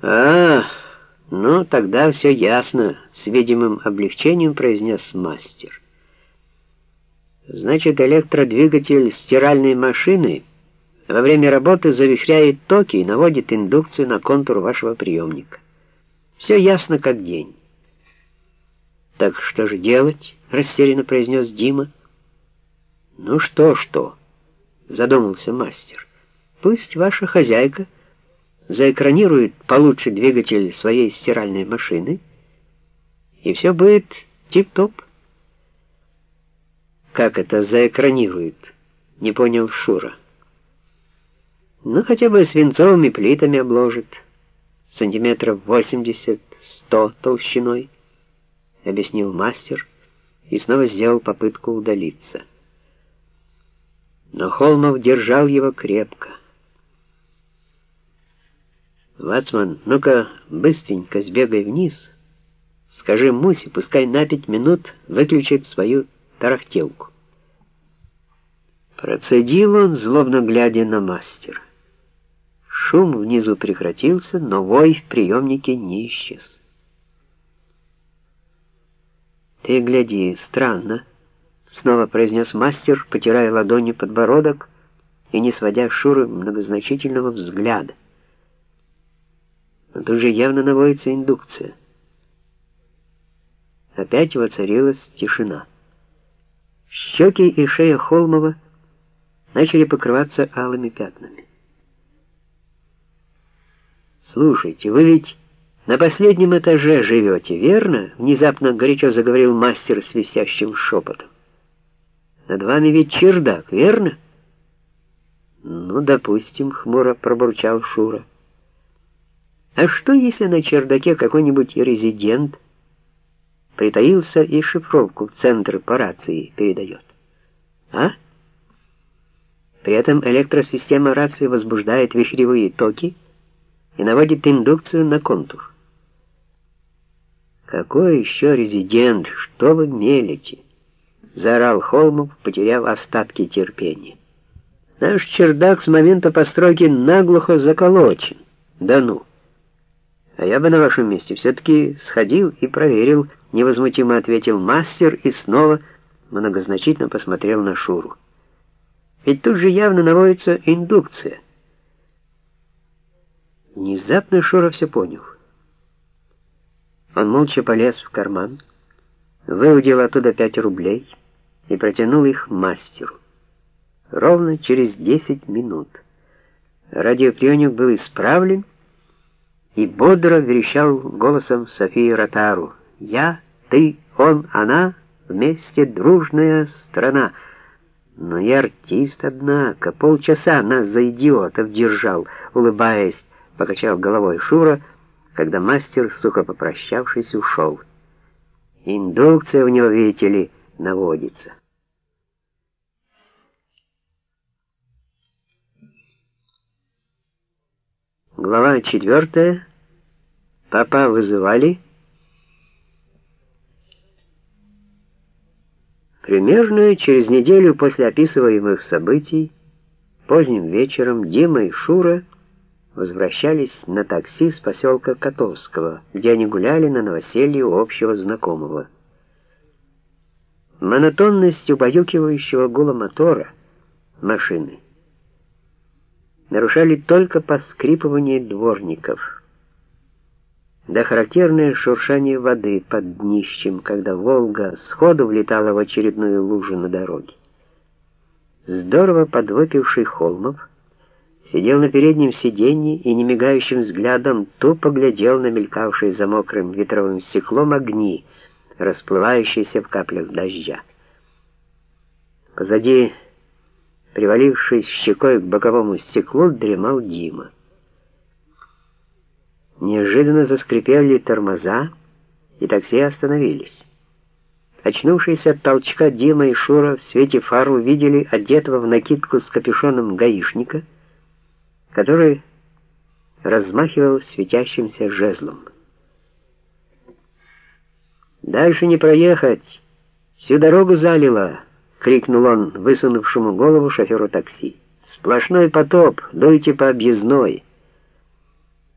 А, ну тогда все ясно, с видимым облегчением произнес мастер. Значит, электродвигатель стиральной машины во время работы завихряет токи и наводит индукцию на контур вашего приемника. Все ясно как день. «Так что же делать?» — растерянно произнес Дима. «Ну что-что?» — задумался мастер. «Пусть ваша хозяйка заэкранирует получше двигатель своей стиральной машины, и все будет тип-топ». «Как это заэкранирует?» — не понял Шура. «Ну, хотя бы свинцовыми плитами обложит, сантиметров восемьдесят-сто толщиной». — объяснил мастер и снова сделал попытку удалиться. Но Холмов держал его крепко. «Вацман, ну-ка быстренько сбегай вниз. Скажи Мусе, пускай на пять минут выключит свою тарахтелку». Процедил он, злобно глядя на мастера. Шум внизу прекратился, но вой в приемнике не исчез. «Ты гляди, странно», — снова произнес мастер, потирая ладонью подбородок и не сводя Шуры многозначительного взгляда. Но тут же явно наводится индукция. Опять воцарилась тишина. Щеки и шея Холмова начали покрываться алыми пятнами. «Слушайте, вы ведь «На последнем этаже живете, верно?» — внезапно горячо заговорил мастер с висящим шепотом. «Над вами ведь чердак, верно?» «Ну, допустим», — хмуро пробурчал Шура. «А что, если на чердаке какой-нибудь резидент притаился и шифровку в центр по рации передает? А?» При этом электросистема рации возбуждает вихревые токи и наводит индукцию на контур. «Какой еще резидент? Что вы мелите?» — заорал Холмов, потеряв остатки терпения. «Наш чердак с момента постройки наглухо заколочен. Да ну!» «А я бы на вашем месте все-таки сходил и проверил», — невозмутимо ответил мастер и снова многозначительно посмотрел на Шуру. «Ведь тут же явно наводится индукция». Внезапно Шура все понял. Он молча полез в карман, выудил оттуда пять рублей и протянул их мастеру. Ровно через десять минут радиоприемник был исправлен и бодро верещал голосом Софии Ротару. «Я, ты, он, она, вместе дружная страна». Но и артист, однако, полчаса нас за идиотов держал, улыбаясь, покачал головой Шура, когда мастер, сухо попрощавшись, ушел. Индукция в него, видите ли, наводится. Глава четвертая. Папа вызывали. Примерно через неделю после описываемых событий, поздним вечером Дима и Шура возвращались на такси с поселка Котовского, где они гуляли на новоселье у общего знакомого. Монотонность убаюкивающего гула мотора машины нарушали только поскрипывание дворников, да характерное шуршание воды под днищем, когда «Волга» сходу влетала в очередную лужу на дороге. Здорово подвыпивший Холмов сидел на переднем сиденье и немигающим взглядом тупо глядел на мелькавшие за мокрым ветровым стеклом огни, расплывающиеся в каплях дождя. Позади, привалившись щекой к боковому стеклу, дремал Дима. Неожиданно заскрипели тормоза, и такси остановились. Очнувшись от толчка, Дима и Шура в свете фар увидели одетого в накидку с капюшоном гаишника — который размахивал светящимся жезлом. «Дальше не проехать! Всю дорогу залило!» — крикнул он высунувшему голову шоферу такси. «Сплошной потоп, дуйте по объездной!»